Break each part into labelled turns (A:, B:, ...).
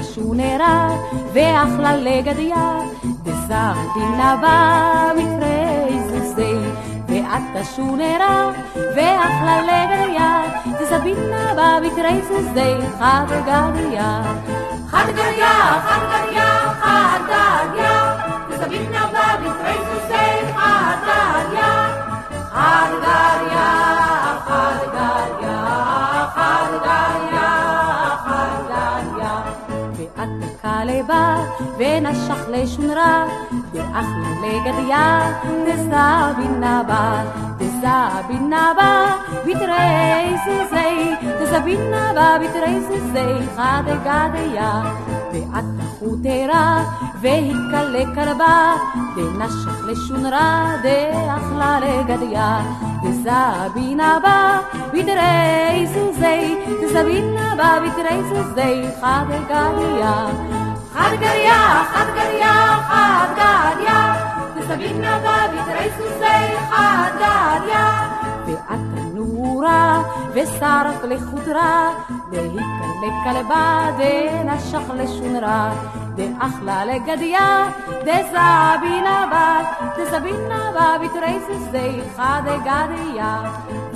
A: ושונרה, ואחלה לגדיה, דסרטינה במקרי זוזי, ואתה שונרה, ואחלה לגדיה, דסבינה במקרי זוזי, חד גדיה. חד גדיה, חד גדיה. כלבה ונשך לשונרה, דאחלה לגדיה, דזבינה בה, דזבינה בה, בתרי זיזי, דזבינה בה, בתרי זיזי, חדגדיה. ואת חוטרה, והיקלה כלבה, דנשך לשונרה, דאכלה לגדיה, דזבינה בה, בתרי זוזי, דזבינה בה, בתרי זוזי, חדגדיה. חדגדיה, חדגדיה, חדגדיה, דזבינה בה, בתרי זוזי, חדגדיה. ואת תנורה, ושרף לחודרה, דהיקלה כלבה, דנשך לשונרה, דאכלה לגדיה, דזבינה בה, דזבינה בה, בתרי זוזי, חדגדיה.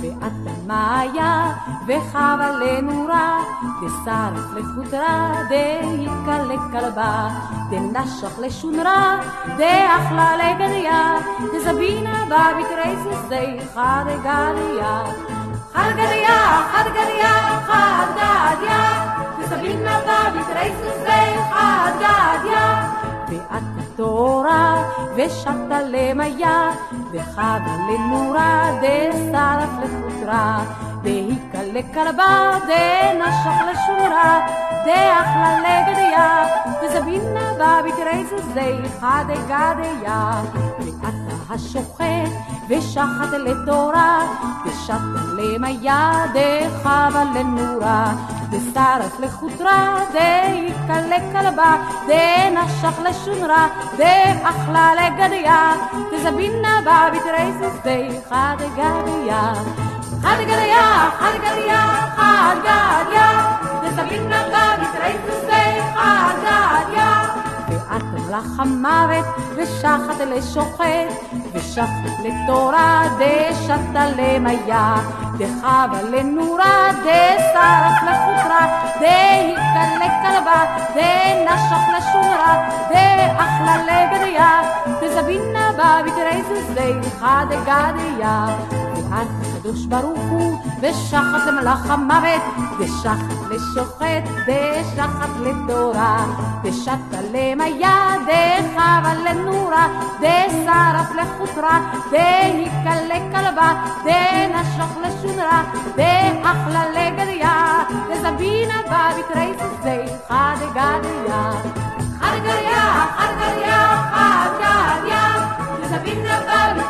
A: ואת מאיה, וחווה לנורה, דשרף לחודרה, דהיקלה כלבה, דנשך לשונרה, דאכלה לגדיה, דזבינה בה, בתרי זוזי, חדגדיה. חדגדיה, חדגדיה, חדגדיה, וסבינה ושטה למיה, וחווה לנורה, דשרף לחותרה. והיקלה כלבה, דנשך לשורה, דאכלה לגדיה, וזבינה בה בתרי סוסי חדגדיה. ואתה השוחט ושחט לתורה, ושטה למיה, דחווה לנורה, דשרף לחותרה, דיקלה כלבה, דנשך לשונרה, דאכלה לגדיה, דזבינה בה בתרי סוסי חדגדיה. חדגדיה, חדגדיה, חדגדיה, דזבינה המוות, ושחט לשוחט, ושחט לתורה, דשתה למיה, דחווה לנורה, דשרף לחותרה, דהיקלה כלבה, דנשך לשונרה, דאכלה לגדיה, דזבינה בה בתרי זוזי חדגדיה. ואת הקדוש ברוך הוא, ושחט למלאך המוות, ושחט לשוחט, דשחט לתורה, דשתה למיה, דחווה לנורה, דשרף לחותרה, דהיקלה כלבה, דנשך לשונרה, דאכלה לגדיה, דזבינה בה בתרי סוסי חדגדיה. חדגדיה, חדגדיה, חדגדיה, דזבינה בה